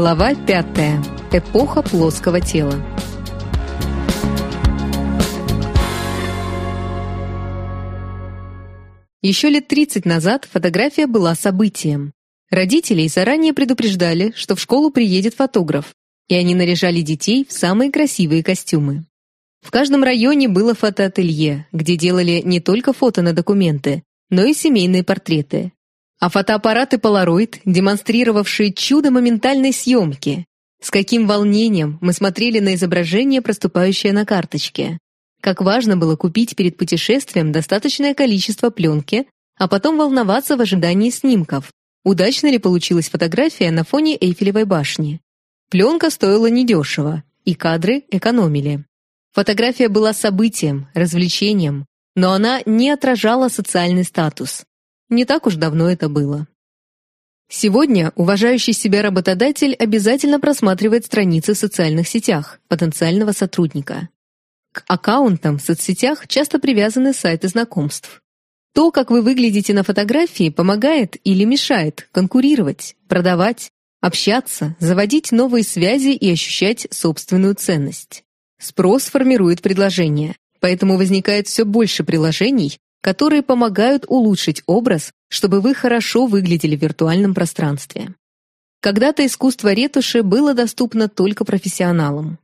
Глава 5. Эпоха плоского тела. Еще лет 30 назад фотография была событием. Родителей заранее предупреждали, что в школу приедет фотограф, и они наряжали детей в самые красивые костюмы. В каждом районе было фотоателье, где делали не только фото на документы, но и семейные портреты. А фотоаппараты Polaroid, демонстрировавшие чудо моментальной съемки. С каким волнением мы смотрели на изображение, проступающее на карточке. Как важно было купить перед путешествием достаточное количество пленки, а потом волноваться в ожидании снимков. Удачно ли получилась фотография на фоне Эйфелевой башни? Пленка стоила недешево, и кадры экономили. Фотография была событием, развлечением, но она не отражала социальный статус. Не так уж давно это было. Сегодня уважающий себя работодатель обязательно просматривает страницы в социальных сетях потенциального сотрудника. К аккаунтам в соцсетях часто привязаны сайты знакомств. То, как вы выглядите на фотографии, помогает или мешает конкурировать, продавать, общаться, заводить новые связи и ощущать собственную ценность. Спрос формирует предложение, поэтому возникает все больше приложений, которые помогают улучшить образ, чтобы вы хорошо выглядели в виртуальном пространстве. Когда-то искусство ретуши было доступно только профессионалам.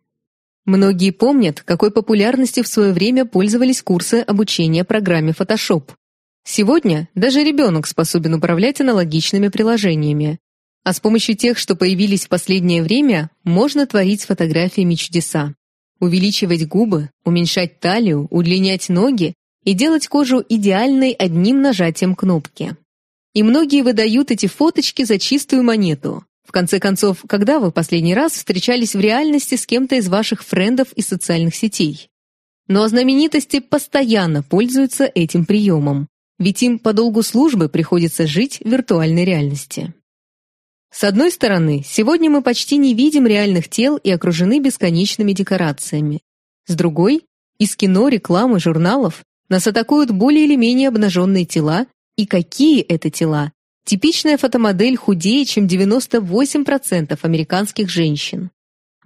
Многие помнят, какой популярностью в свое время пользовались курсы обучения программе Photoshop. Сегодня даже ребенок способен управлять аналогичными приложениями. А с помощью тех, что появились в последнее время, можно творить с фотографиями чудеса увеличивать губы, уменьшать талию, удлинять ноги и делать кожу идеальной одним нажатием кнопки. И многие выдают эти фоточки за чистую монету. В конце концов, когда вы последний раз встречались в реальности с кем-то из ваших френдов из социальных сетей? Но знаменитости постоянно пользуются этим приемом, ведь им по долгу службы приходится жить в виртуальной реальности. С одной стороны, сегодня мы почти не видим реальных тел и окружены бесконечными декорациями. С другой, из кино, рекламы, журналов нас атакуют более или менее обнаженные тела, и какие это тела? Типичная фотомодель худее, чем 98% американских женщин.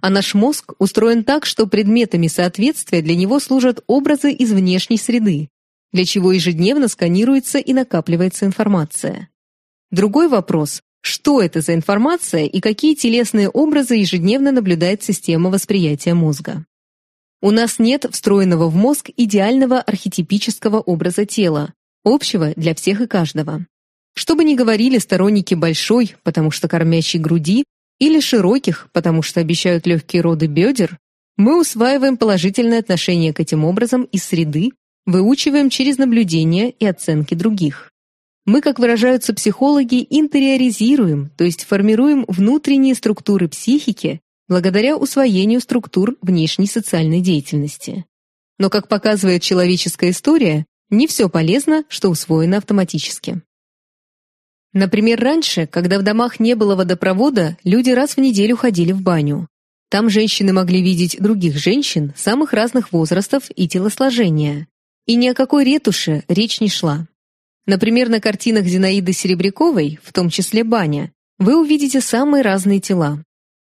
А наш мозг устроен так, что предметами соответствия для него служат образы из внешней среды, для чего ежедневно сканируется и накапливается информация. Другой вопрос что это за информация и какие телесные образы ежедневно наблюдает система восприятия мозга? У нас нет встроенного в мозг идеального архетипического образа тела, общего для всех и каждого. Что бы ни говорили сторонники большой, потому что кормящей груди, или широких, потому что обещают легкие роды бедер, мы усваиваем положительное отношение к этим образам из среды, выучиваем через наблюдение и оценки других. Мы, как выражаются психологи, интериоризируем, то есть формируем внутренние структуры психики благодаря усвоению структур внешней социальной деятельности. Но, как показывает человеческая история, не все полезно, что усвоено автоматически. Например, раньше, когда в домах не было водопровода, люди раз в неделю ходили в баню. Там женщины могли видеть других женщин самых разных возрастов и телосложения. И ни о какой ретуше речь не шла. Например, на картинах Зинаиды Серебряковой, в том числе «Баня», вы увидите самые разные тела.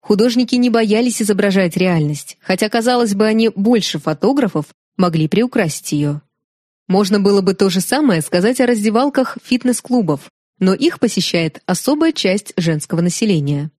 Художники не боялись изображать реальность, хотя, казалось бы, они больше фотографов могли приукрасить ее. Можно было бы то же самое сказать о раздевалках фитнес-клубов, но их посещает особая часть женского населения.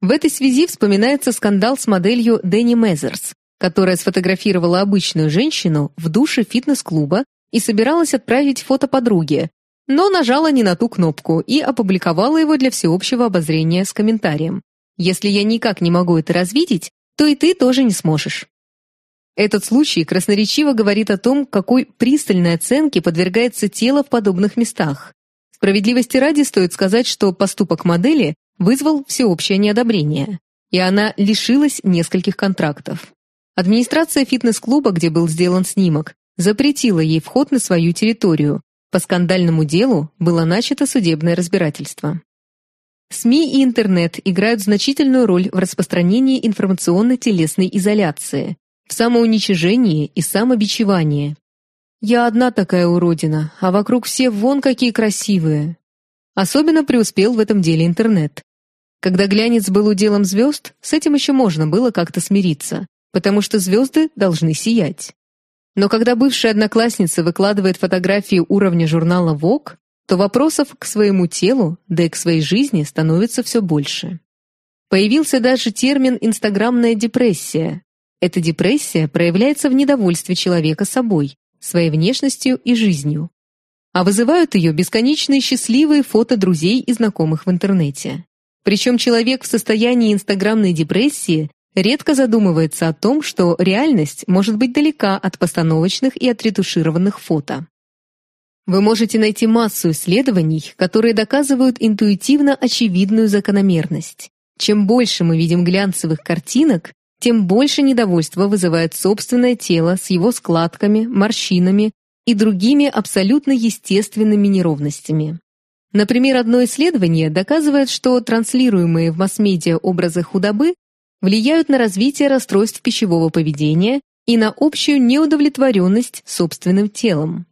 В этой связи вспоминается скандал с моделью Дэнни Мезерс, которая сфотографировала обычную женщину в душе фитнес-клуба и собиралась отправить фото подруге, но нажала не на ту кнопку и опубликовала его для всеобщего обозрения с комментарием. «Если я никак не могу это развидеть, то и ты тоже не сможешь». Этот случай красноречиво говорит о том, какой пристальной оценке подвергается тело в подобных местах. Справедливости ради стоит сказать, что поступок модели вызвал всеобщее неодобрение, и она лишилась нескольких контрактов. Администрация фитнес-клуба, где был сделан снимок, запретила ей вход на свою территорию, по скандальному делу было начато судебное разбирательство. СМИ и интернет играют значительную роль в распространении информационно-телесной изоляции, в самоуничижении и самобичевании. «Я одна такая уродина, а вокруг все вон какие красивые». Особенно преуспел в этом деле интернет. Когда глянец был уделом звезд, с этим еще можно было как-то смириться, потому что звезды должны сиять. Но когда бывшая одноклассница выкладывает фотографии уровня журнала Vogue, то вопросов к своему телу, да и к своей жизни становится все больше. Появился даже термин «инстаграмная депрессия». Эта депрессия проявляется в недовольстве человека собой, своей внешностью и жизнью. А вызывают ее бесконечные счастливые фото друзей и знакомых в интернете. Причем человек в состоянии инстаграмной депрессии редко задумывается о том, что реальность может быть далека от постановочных и отретушированных фото. Вы можете найти массу исследований, которые доказывают интуитивно очевидную закономерность. Чем больше мы видим глянцевых картинок, тем больше недовольства вызывает собственное тело с его складками, морщинами и другими абсолютно естественными неровностями. Например, одно исследование доказывает, что транслируемые в масс-медиа образы худобы влияют на развитие расстройств пищевого поведения и на общую неудовлетворенность собственным телом.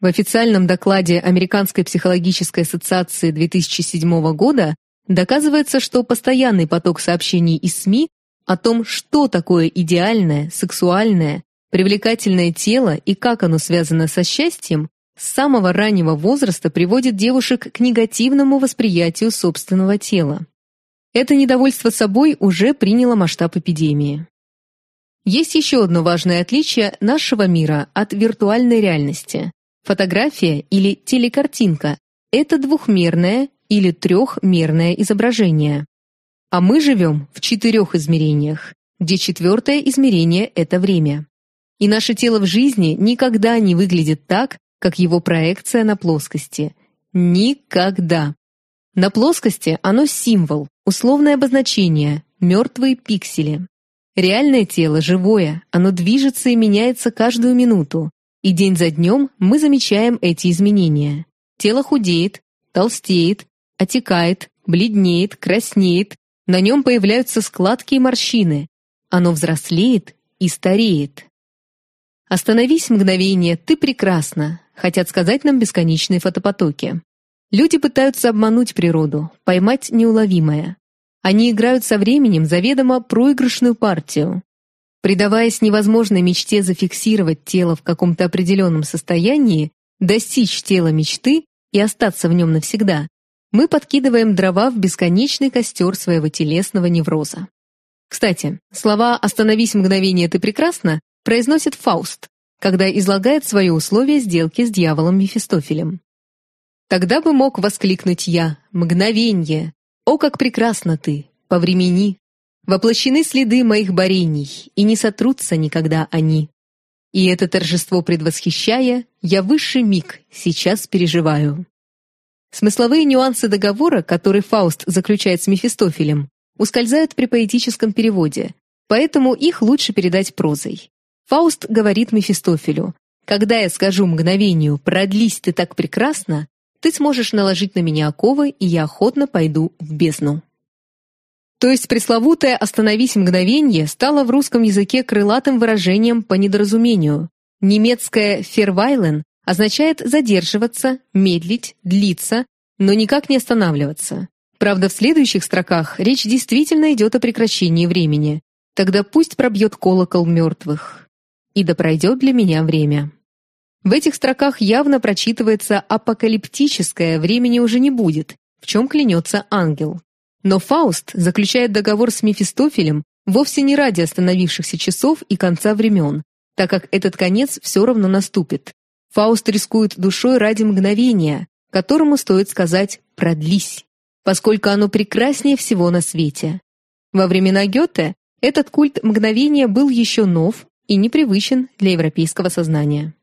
В официальном докладе Американской психологической ассоциации 2007 года доказывается, что постоянный поток сообщений из СМИ о том, что такое идеальное, сексуальное, привлекательное тело и как оно связано со счастьем, с самого раннего возраста приводит девушек к негативному восприятию собственного тела. Это недовольство собой уже приняло масштаб эпидемии. Есть еще одно важное отличие нашего мира от виртуальной реальности. Фотография или телекартинка – это двухмерное или трехмерное изображение. А мы живем в четырех измерениях, где четвертое измерение – это время. И наше тело в жизни никогда не выглядит так, как его проекция на плоскости. Никогда. На плоскости оно символ, условное обозначение, мертвые пиксели. Реальное тело живое, оно движется и меняется каждую минуту. И день за днем мы замечаем эти изменения. Тело худеет, толстеет, отекает, бледнеет, краснеет, на нем появляются складки и морщины. Оно взрослеет и стареет. «Остановись мгновение, ты прекрасна», хотят сказать нам бесконечные фотопотоки. Люди пытаются обмануть природу, поймать неуловимое. Они играют со временем заведомо проигрышную партию. Предаваясь невозможной мечте зафиксировать тело в каком-то определенном состоянии, достичь тела мечты и остаться в нем навсегда, мы подкидываем дрова в бесконечный костер своего телесного невроза. Кстати, слова «остановись мгновение, ты прекрасна» произносит Фауст, когда излагает свои условия сделки с дьяволом Мефистофелем. Тогда бы мог воскликнуть я «Мгновенье! О, как прекрасно ты! По времени! Воплощены следы моих борений, и не сотрутся никогда они. И это торжество предвосхищая, я высший миг сейчас переживаю». Смысловые нюансы договора, который Фауст заключает с Мефистофелем, ускользают при поэтическом переводе, поэтому их лучше передать прозой. Фауст говорит Мефистофелю, «Когда я скажу мгновению «продлись ты так прекрасно», ты сможешь наложить на меня оковы, и я охотно пойду в бездну. То есть пресловутое «остановись мгновенье» стало в русском языке крылатым выражением по недоразумению. Немецкое «фервайлен» означает задерживаться, медлить, длиться, но никак не останавливаться. Правда, в следующих строках речь действительно идет о прекращении времени. Тогда пусть пробьет колокол мертвых. И да пройдет для меня время. В этих строках явно прочитывается апокалиптическое «времени уже не будет», в чем клянется ангел. Но Фауст заключает договор с Мефистофелем вовсе не ради остановившихся часов и конца времен, так как этот конец все равно наступит. Фауст рискует душой ради мгновения, которому стоит сказать «продлись», поскольку оно прекраснее всего на свете. Во времена Гёте этот культ мгновения был еще нов и непривычен для европейского сознания.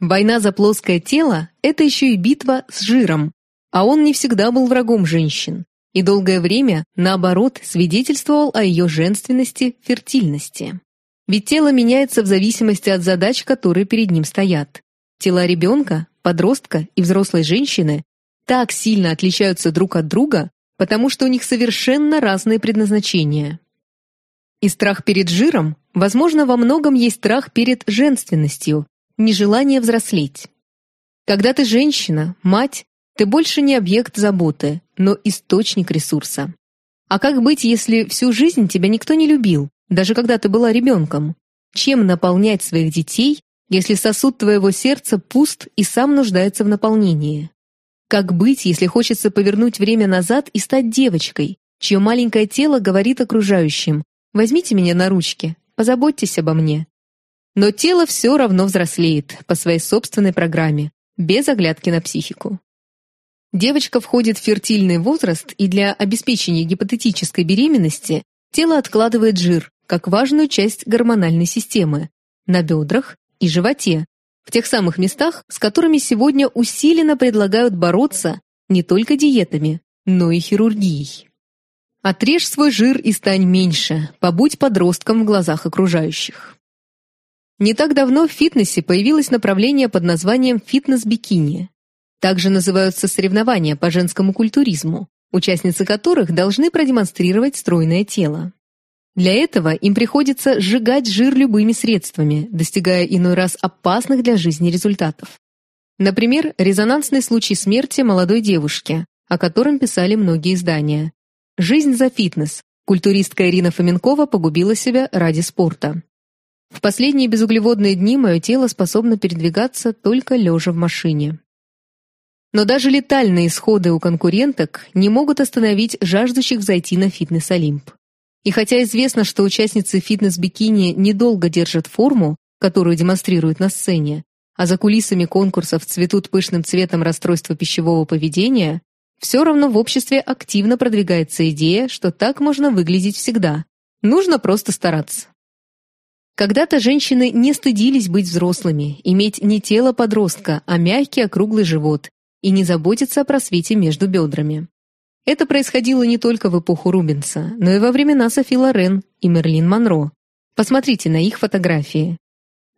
Война за плоское тело – это еще и битва с жиром, а он не всегда был врагом женщин, и долгое время, наоборот, свидетельствовал о ее женственности, фертильности. Ведь тело меняется в зависимости от задач, которые перед ним стоят. Тела ребенка, подростка и взрослой женщины так сильно отличаются друг от друга, потому что у них совершенно разные предназначения. И страх перед жиром, возможно, во многом есть страх перед женственностью, нежелание взрослеть. Когда ты женщина, мать, Ты больше не объект заботы, но источник ресурса. А как быть, если всю жизнь тебя никто не любил, даже когда ты была ребенком? Чем наполнять своих детей, если сосуд твоего сердца пуст и сам нуждается в наполнении? Как быть, если хочется повернуть время назад и стать девочкой, чье маленькое тело говорит окружающим «возьмите меня на ручки, позаботьтесь обо мне». Но тело все равно взрослеет по своей собственной программе, без оглядки на психику. Девочка входит в фертильный возраст, и для обеспечения гипотетической беременности тело откладывает жир, как важную часть гормональной системы, на бедрах и животе, в тех самых местах, с которыми сегодня усиленно предлагают бороться не только диетами, но и хирургией. Отрежь свой жир и стань меньше, побудь подростком в глазах окружающих. Не так давно в фитнесе появилось направление под названием «фитнес-бикини». Также называются соревнования по женскому культуризму, участницы которых должны продемонстрировать стройное тело. Для этого им приходится сжигать жир любыми средствами, достигая иной раз опасных для жизни результатов. Например, резонансный случай смерти молодой девушки, о котором писали многие издания. «Жизнь за фитнес». Культуристка Ирина Фоменкова погубила себя ради спорта. В последние безуглеводные дни мое тело способно передвигаться только лежа в машине. Но даже летальные исходы у конкуренток не могут остановить жаждущих зайти на фитнес-олимп. И хотя известно, что участницы фитнес-бикини недолго держат форму, которую демонстрируют на сцене, а за кулисами конкурсов цветут пышным цветом расстройства пищевого поведения, все равно в обществе активно продвигается идея, что так можно выглядеть всегда. Нужно просто стараться. Когда-то женщины не стыдились быть взрослыми, иметь не тело подростка, а мягкий округлый живот, и не заботиться о просвете между бедрами. Это происходило не только в эпоху Рубенса, но и во времена Софи Лорен и Мерлин Монро. Посмотрите на их фотографии.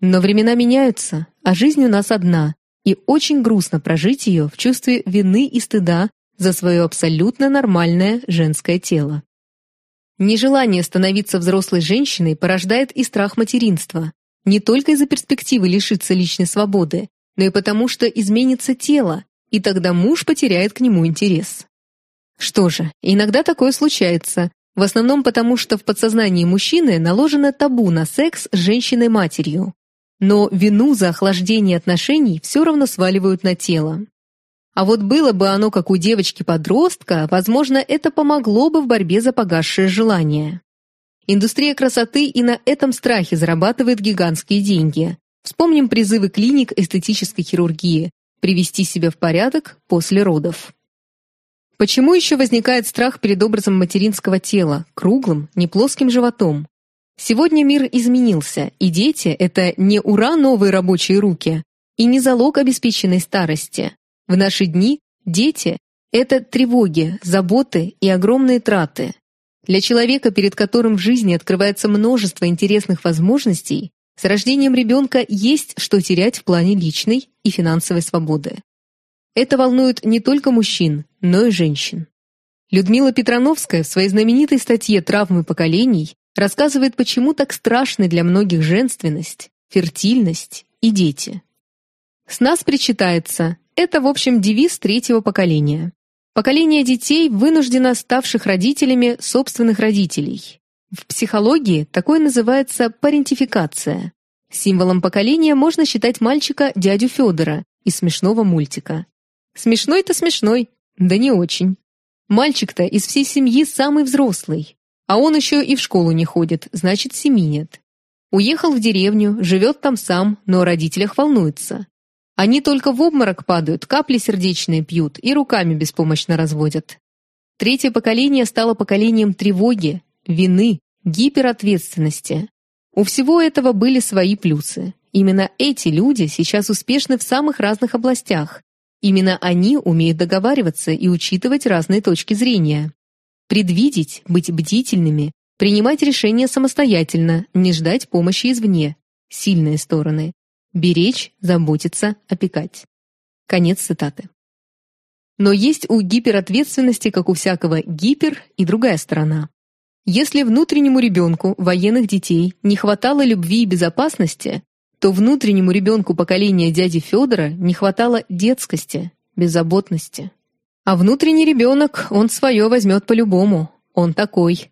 Но времена меняются, а жизнь у нас одна, и очень грустно прожить ее в чувстве вины и стыда за свое абсолютно нормальное женское тело. Нежелание становиться взрослой женщиной порождает и страх материнства, не только из-за перспективы лишиться личной свободы, но и потому, что изменится тело, и тогда муж потеряет к нему интерес. Что же, иногда такое случается, в основном потому, что в подсознании мужчины наложено табу на секс с женщиной-матерью. Но вину за охлаждение отношений все равно сваливают на тело. А вот было бы оно как у девочки-подростка, возможно, это помогло бы в борьбе за погасшее желание. Индустрия красоты и на этом страхе зарабатывает гигантские деньги. Вспомним призывы клиник эстетической хирургии, привести себя в порядок после родов. Почему еще возникает страх перед образом материнского тела, круглым, не плоским животом? Сегодня мир изменился, и дети — это не ура новые рабочие руки, и не залог обеспеченной старости. В наши дни дети — это тревоги, заботы и огромные траты. Для человека, перед которым в жизни открывается множество интересных возможностей, с рождением ребенка есть что терять в плане личной и финансовой свободы. Это волнует не только мужчин, но и женщин. Людмила Петрановская в своей знаменитой статье «Травмы поколений» рассказывает, почему так страшны для многих женственность, фертильность и дети. С нас причитается, это, в общем, девиз третьего поколения. Поколение детей, вынуждено ставших родителями собственных родителей. В психологии такое называется парентификация. Символом поколения можно считать мальчика дядю Федора из смешного мультика. Смешной-то смешной, да не очень. Мальчик-то из всей семьи самый взрослый, а он еще и в школу не ходит, значит, семьи нет. Уехал в деревню, живет там сам, но о родителях волнуется. Они только в обморок падают, капли сердечные пьют и руками беспомощно разводят. Третье поколение стало поколением тревоги, вины, гиперответственности. У всего этого были свои плюсы. Именно эти люди сейчас успешны в самых разных областях. Именно они умеют договариваться и учитывать разные точки зрения. Предвидеть, быть бдительными, принимать решения самостоятельно, не ждать помощи извне. Сильные стороны. Беречь, заботиться, опекать. Конец цитаты. Но есть у гиперответственности, как у всякого, гипер и другая сторона. Если внутреннему ребенку военных детей не хватало любви и безопасности, то внутреннему ребенку поколения дяди Федора не хватало детскости, беззаботности. А внутренний ребенок, он свое возьмет по-любому. Он такой.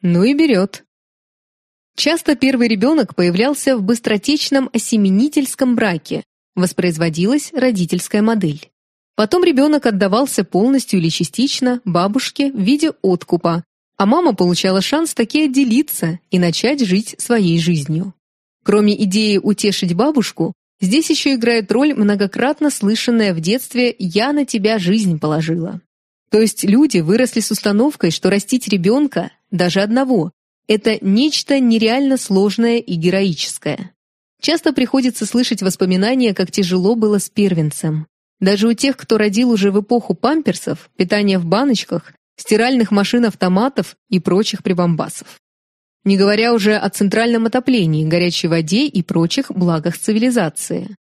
Ну и берет. Часто первый ребенок появлялся в быстротечном осеменительском браке, воспроизводилась родительская модель. Потом ребенок отдавался полностью или частично бабушке в виде откупа, а мама получала шанс таки отделиться и начать жить своей жизнью. Кроме идеи утешить бабушку, здесь еще играет роль многократно слышанная в детстве «я на тебя жизнь положила». То есть люди выросли с установкой, что растить ребенка, даже одного, это нечто нереально сложное и героическое. Часто приходится слышать воспоминания, как тяжело было с первенцем. Даже у тех, кто родил уже в эпоху памперсов, питания в баночках, стиральных машин-автоматов и прочих прибамбасов. Не говоря уже о центральном отоплении, горячей воде и прочих благах цивилизации.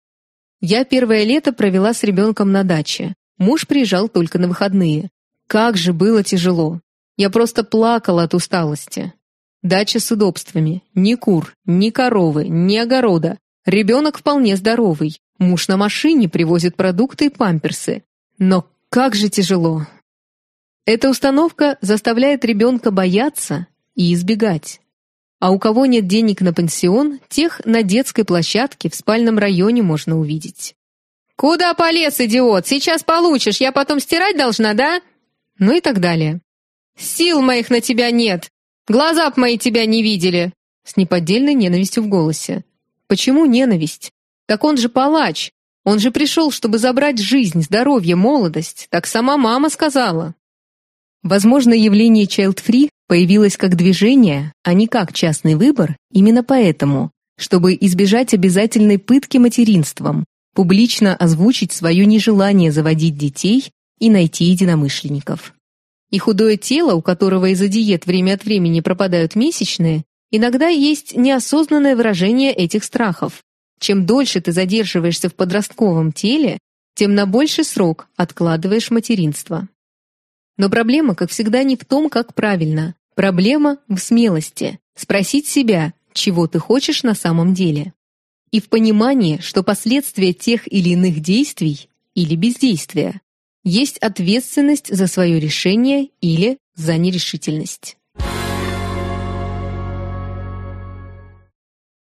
Я первое лето провела с ребенком на даче. Муж приезжал только на выходные. Как же было тяжело. Я просто плакала от усталости. Дача с удобствами. Ни кур, ни коровы, ни огорода. Ребенок вполне здоровый. Муж на машине привозит продукты и памперсы. Но как же тяжело. Эта установка заставляет ребенка бояться и избегать. А у кого нет денег на пансион, тех на детской площадке в спальном районе можно увидеть. «Куда полез, идиот? Сейчас получишь, я потом стирать должна, да?» Ну и так далее. «Сил моих на тебя нет! Глаза б мои тебя не видели!» С неподдельной ненавистью в голосе. Почему ненависть? Так он же палач. Он же пришел, чтобы забрать жизнь, здоровье, молодость. Так сама мама сказала. Возможно, явление Child Free появилось как движение, а не как частный выбор, именно поэтому, чтобы избежать обязательной пытки материнством, публично озвучить свое нежелание заводить детей и найти единомышленников. И худое тело, у которого из-за диет время от времени пропадают месячные, иногда есть неосознанное выражение этих страхов. Чем дольше ты задерживаешься в подростковом теле, тем на больший срок откладываешь материнство. Но проблема, как всегда, не в том, как правильно. Проблема в смелости. Спросить себя, чего ты хочешь на самом деле. И в понимании, что последствия тех или иных действий или бездействия есть ответственность за свое решение или за нерешительность.